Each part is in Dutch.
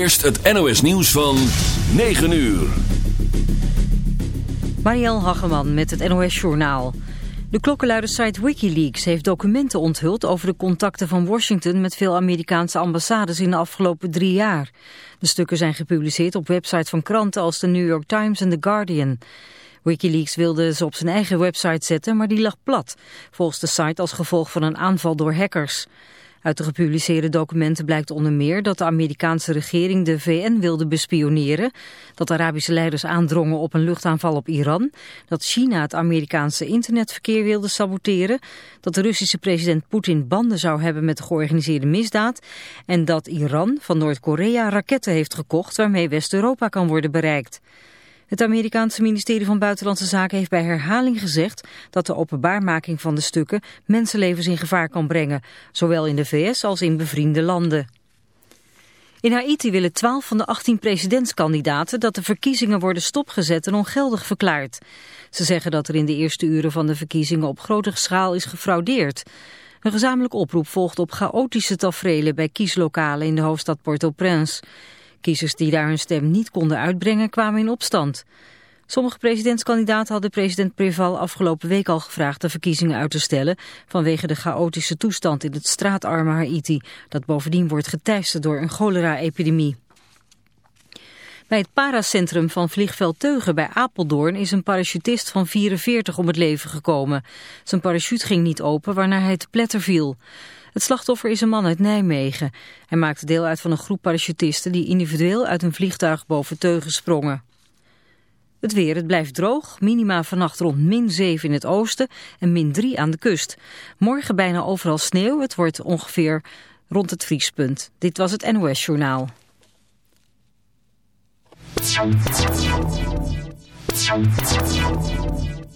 eerst het NOS nieuws van 9 uur. Marielle Hageman met het NOS Journaal. De klokkenluidersite Wikileaks heeft documenten onthuld over de contacten van Washington met veel Amerikaanse ambassades in de afgelopen drie jaar. De stukken zijn gepubliceerd op websites van kranten als de New York Times en The Guardian. Wikileaks wilde ze op zijn eigen website zetten, maar die lag plat, volgens de site als gevolg van een aanval door hackers. Uit de gepubliceerde documenten blijkt onder meer dat de Amerikaanse regering de VN wilde bespioneren, dat Arabische leiders aandrongen op een luchtaanval op Iran, dat China het Amerikaanse internetverkeer wilde saboteren, dat de Russische president Poetin banden zou hebben met de georganiseerde misdaad en dat Iran van Noord-Korea raketten heeft gekocht waarmee West-Europa kan worden bereikt. Het Amerikaanse ministerie van Buitenlandse Zaken heeft bij herhaling gezegd dat de openbaarmaking van de stukken mensenlevens in gevaar kan brengen, zowel in de VS als in bevriende landen. In Haiti willen 12 van de 18 presidentskandidaten dat de verkiezingen worden stopgezet en ongeldig verklaard. Ze zeggen dat er in de eerste uren van de verkiezingen op grote schaal is gefraudeerd. Een gezamenlijke oproep volgt op chaotische taferelen bij kieslokalen in de hoofdstad Port-au-Prince. Kiezers die daar hun stem niet konden uitbrengen kwamen in opstand. Sommige presidentskandidaten hadden president Preval afgelopen week al gevraagd de verkiezingen uit te stellen vanwege de chaotische toestand in het straatarme Haiti, dat bovendien wordt geteisterd door een cholera-epidemie. Bij het paracentrum van vliegveld Teugen bij Apeldoorn is een parachutist van 44 om het leven gekomen. Zijn parachute ging niet open waarna hij te pletter viel. Het slachtoffer is een man uit Nijmegen. Hij maakte deel uit van een groep parachutisten die individueel uit een vliegtuig boven teugen sprongen. Het weer, het blijft droog. Minima vannacht rond min 7 in het oosten en min 3 aan de kust. Morgen bijna overal sneeuw. Het wordt ongeveer rond het vriespunt. Dit was het NOS Journaal.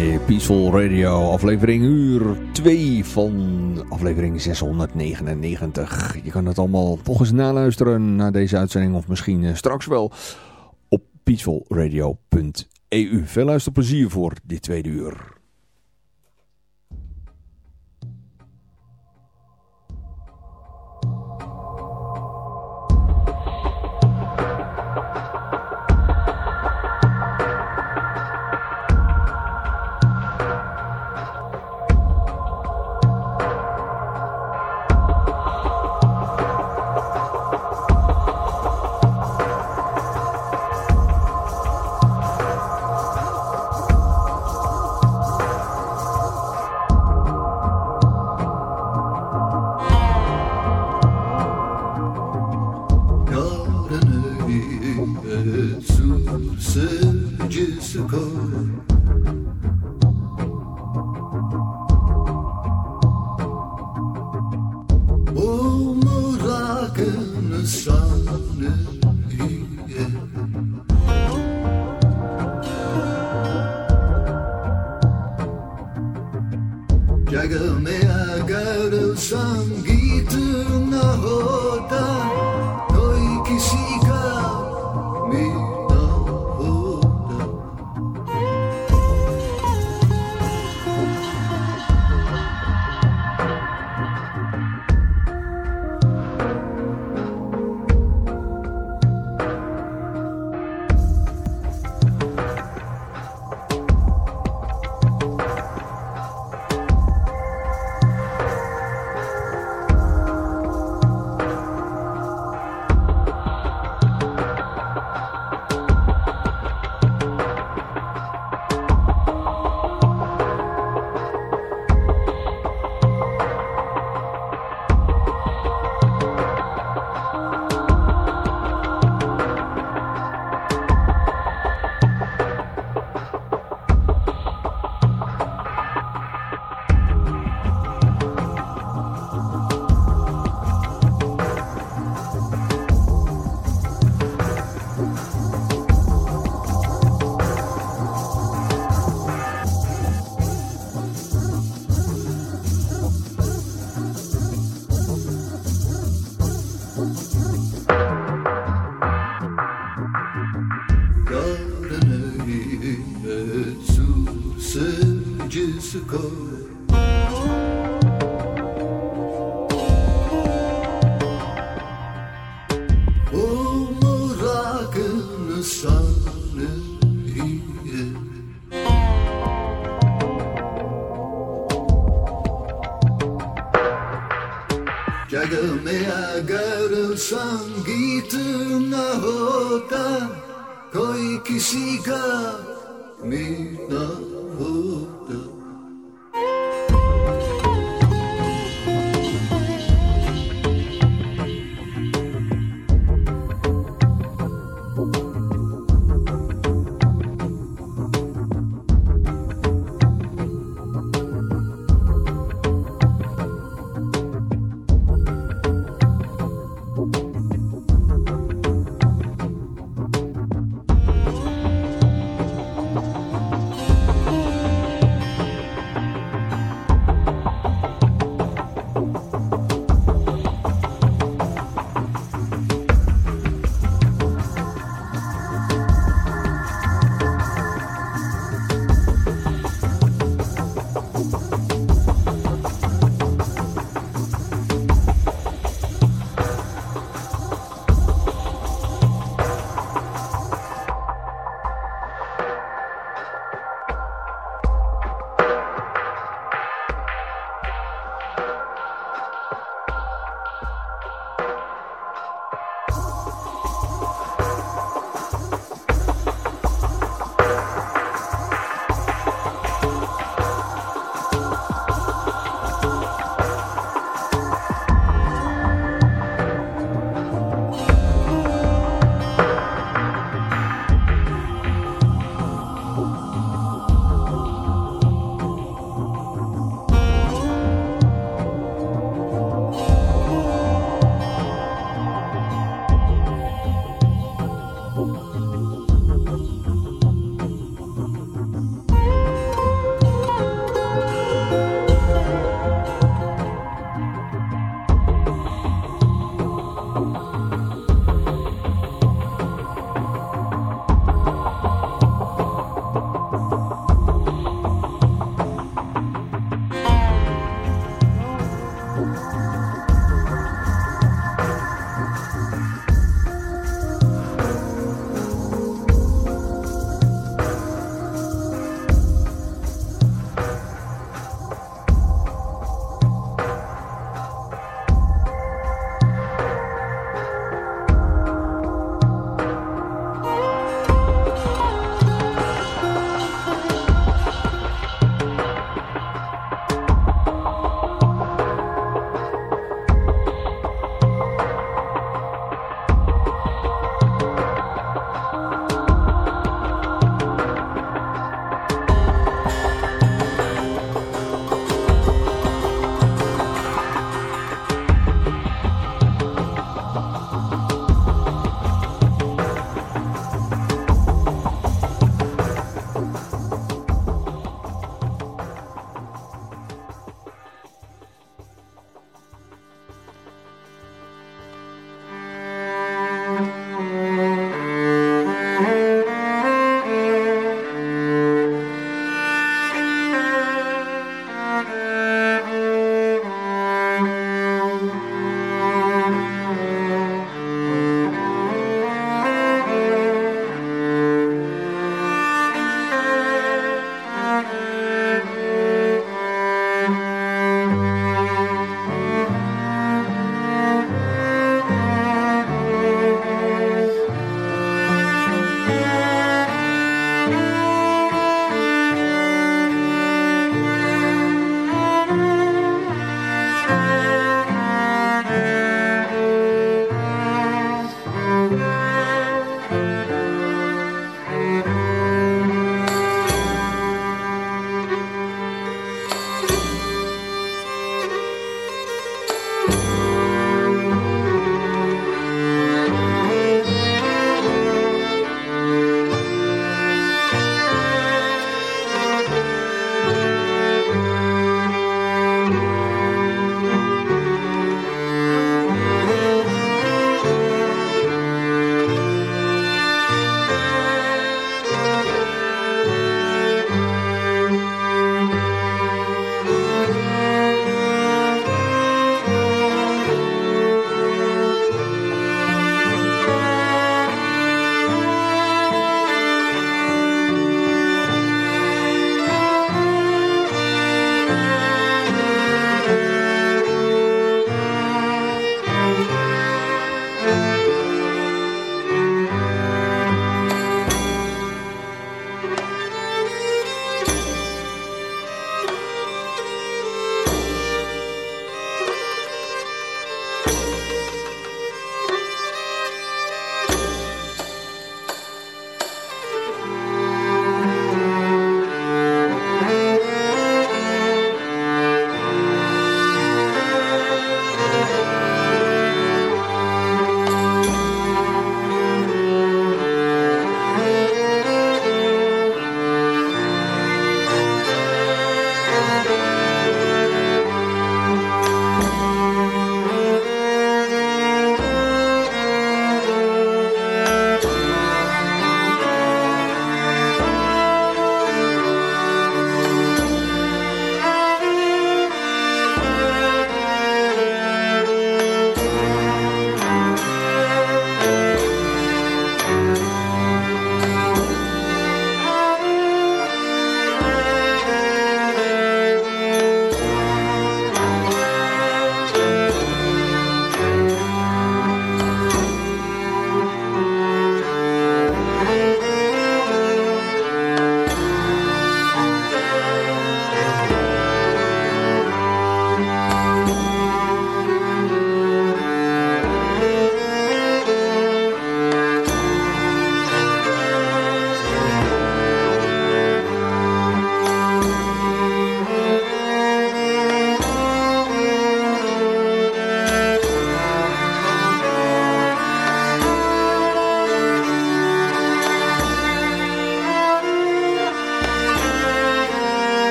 Peaceful Radio, aflevering uur 2 van aflevering 699. Je kan het allemaal volgens naluisteren naar deze uitzending of misschien eh, straks wel op peacefulradio.eu. Veel luisterplezier voor dit tweede uur.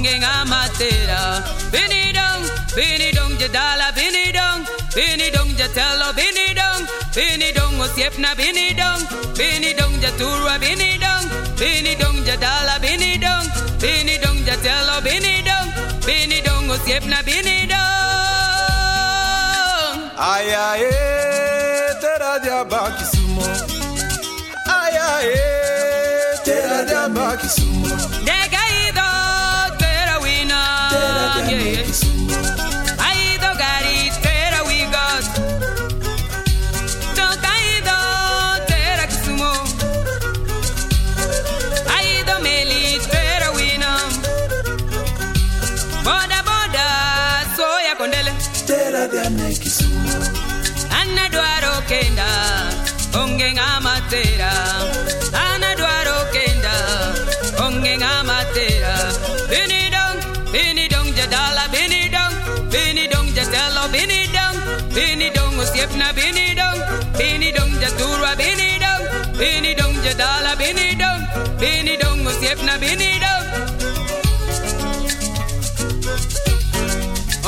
Onge ngamatera. Bini dong, bini dong jadala, bini dong, bini dong jatelo, bini dong, bini dong osiepna, bini dong, bini dong jaturwa, bini dong, bini dong jadala, bini dong, bini dong jatelo, bini dong, bini dong osiepna, bini dong. Aya, eh, tera diaba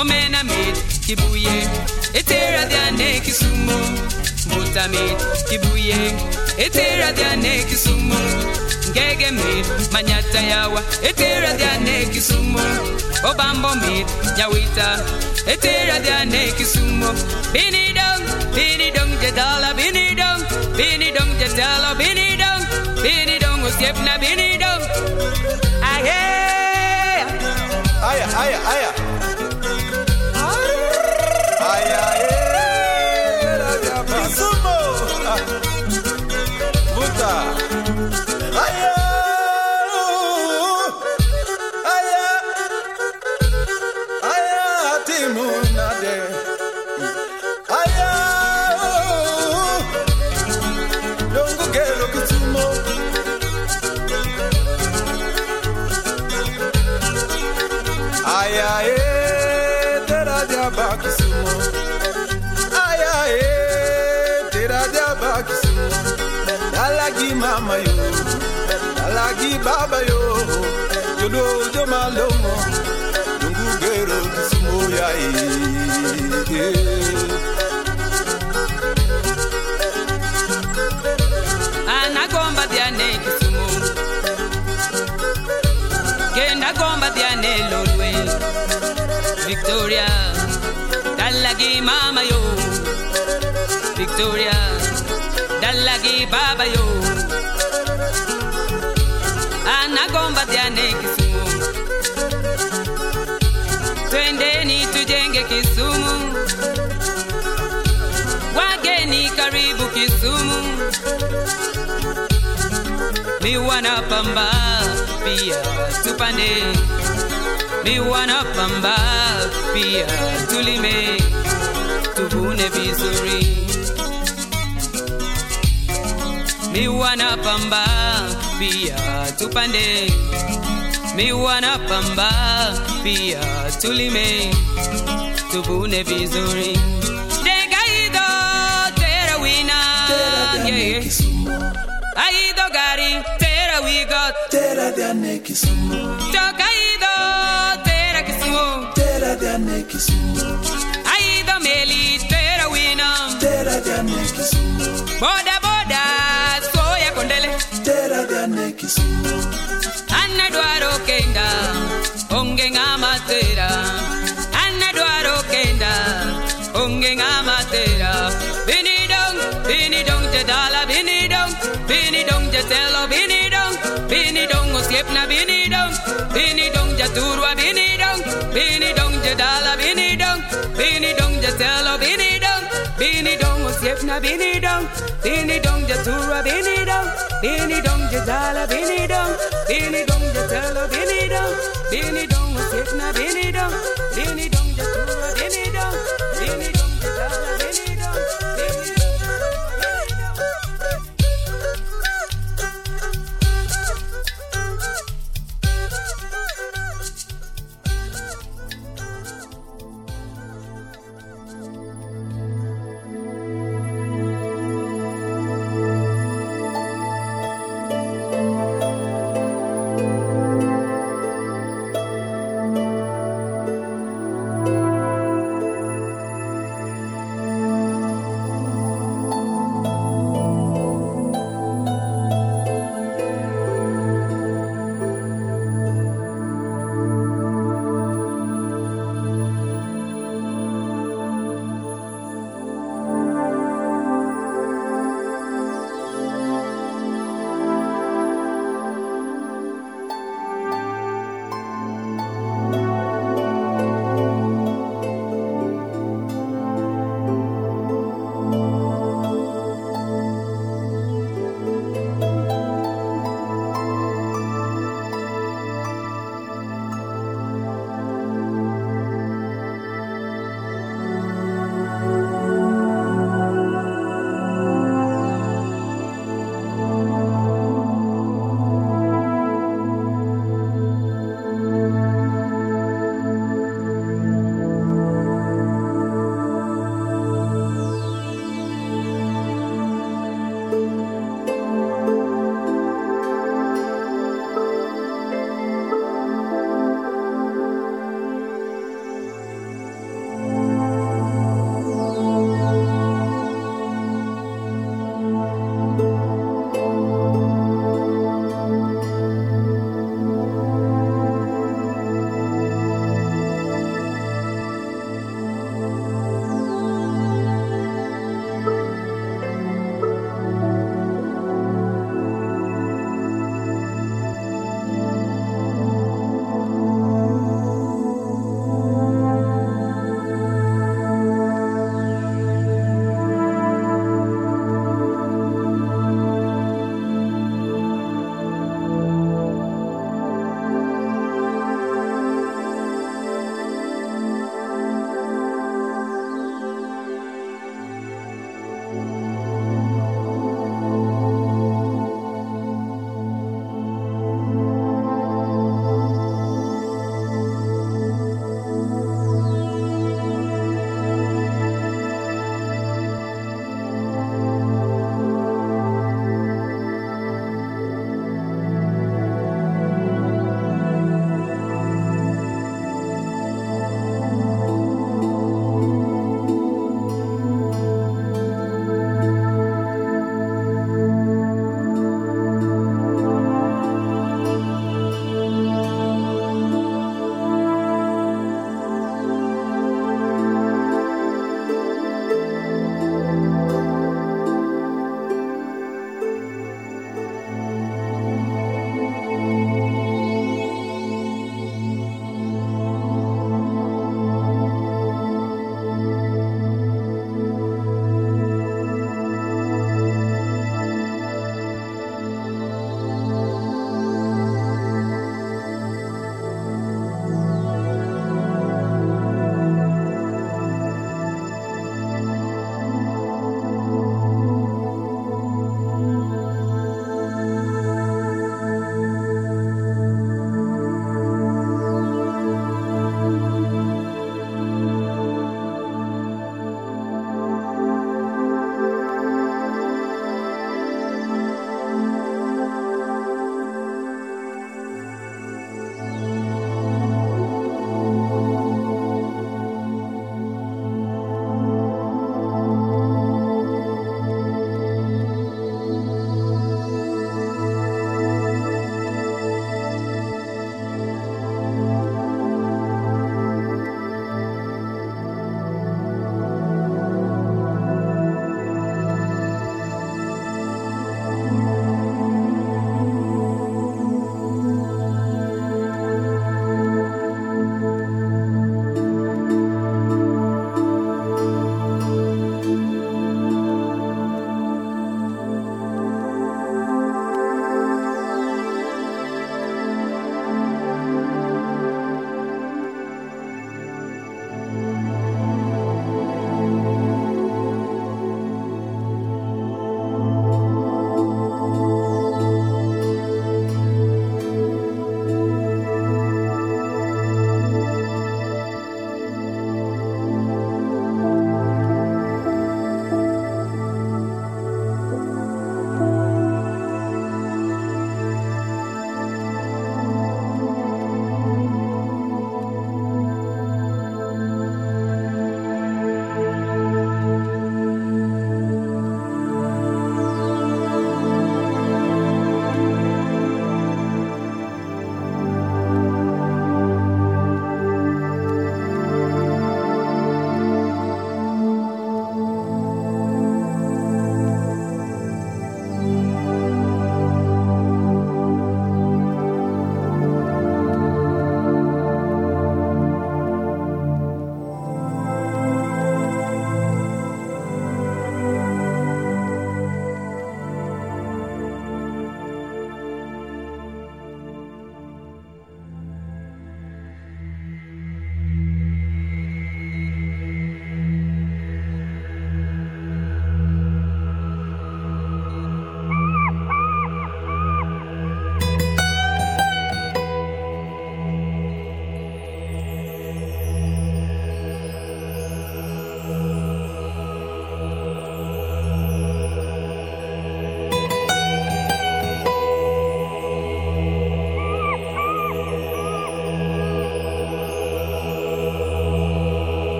omenamid kibuye. Sumo, kisumu. Butamid kibuye. Eteradiane kisumu. Ngegemid manyatayawa eteradiane Bini obambomid nyawita. Bini kisumu binidong binidong jedala binidong binidong jedala binidong binidong osiepna binidong aye. Aya aya aya Thank you. Yodo jo malomo, dungu gero Kisumo ya eh. anagomba diane kisumu kenda gomba diane lolwe. Victoria dalagi mama yo. Victoria dalagi baba yo. Anagomba diane kisumu kisumu. Mi wanapamba pia tupande. Mi wanapamba pia tulime. Tuvune vizuri. Mi wanapamba pia tupande. Mi wana pamba pia tulime. Tubune vizuri diane kisumo aido meli tera wina. Tera diane kisumo boda boda soya kondele. Tera diane kisumo anna dwaro kenda onge ngama tera. Anna dwaro kenda onge ngama tera. Bini dong bini dong te dala bini dong bini dong te telo bini Beanie dong, just to a beanie dong, beanie dong, just all a beanie dong, beanie dong.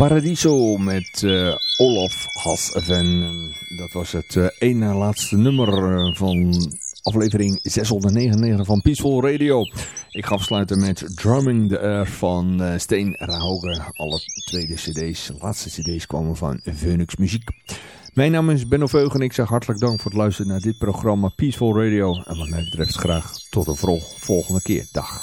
Paradiso met uh, Olaf Hasven. Dat was het uh, ene laatste nummer van aflevering 699 van Peaceful Radio. Ik ga afsluiten met Drumming the Air van Steen Rahoge. Alle tweede cd's, laatste cd's kwamen van Phoenix Muziek. Mijn naam is Benno Veug en ik zeg hartelijk dank voor het luisteren naar dit programma Peaceful Radio. En wat mij betreft graag tot de volgende keer. Dag.